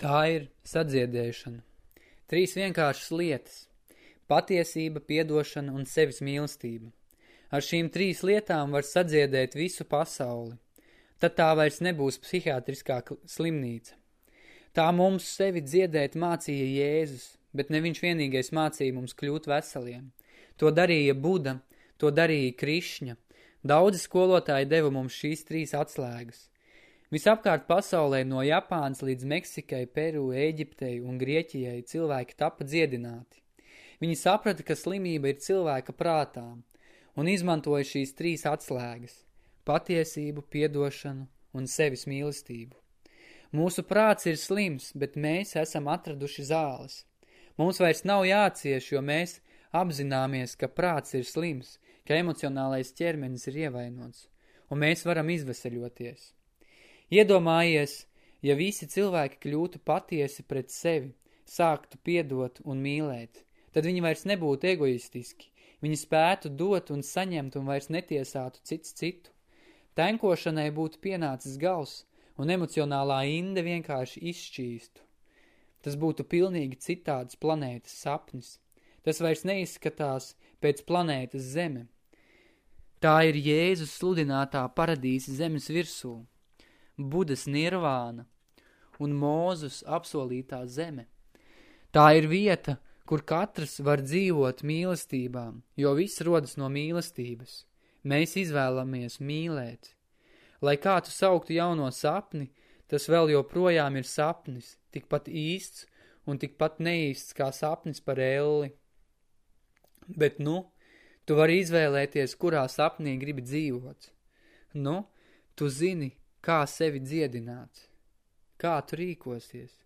Tā ir sadziedēšana. Trīs vienkāršas lietas – patiesība, piedošana un sevis mīlestība. Ar šīm trīs lietām var sadziedēt visu pasauli. Tad tā vairs nebūs psihiatriskā slimnīca. Tā mums sevi dziedēt mācīja Jēzus, bet ne viņš vienīgais mācīja mums kļūt veseliem. To darīja Buda, to darīja Krišņa. Daudzi skolotāji deva mums šīs trīs atslēgas. Visapkārt pasaulē no Japānas līdz Meksikai, Peru, Ēģiptei un Grieķijai cilvēki tapa dziedināti. Viņi saprata, ka slimība ir cilvēka prātām un izmantoja šīs trīs atslēgas – patiesību, piedošanu un sevis mīlestību. Mūsu prāts ir slims, bet mēs esam atraduši zāles. Mums vairs nav jācieš, jo mēs apzināmies, ka prāts ir slims, ka emocionālais ķermenis ir ievainots, un mēs varam izveseļoties. Iedomājies, ja visi cilvēki kļūtu patiesi pret sevi, sāktu piedot un mīlēt, tad viņi vairs nebūtu egoistiski, viņi spētu dot un saņemt un vairs netiesātu cits citu. Tenkošanai būtu pienācis gals, un emocionālā inde vienkārši izšķīstu. Tas būtu pilnīgi citāds planētas sapnis. Tas vairs neizskatās pēc planētas zeme. Tā ir Jēzus sludinātā paradīze zemes virsū. Budas nirvāna un Mūzus apsolītā zeme. Tā ir vieta, kur katrs var dzīvot mīlestībām, jo viss rodas no mīlestības. Mēs izvēlamies mīlēt. Lai kā tu sauktu jauno sapni, tas vēl joprojām ir sapnis, tikpat īsts un tikpat neīsts kā sapnis par elli. Bet nu, tu vari izvēlēties, kurā sapnī gribi dzīvot. Nu, tu zini, kā sevi dziedināt, kā tu rīkosies.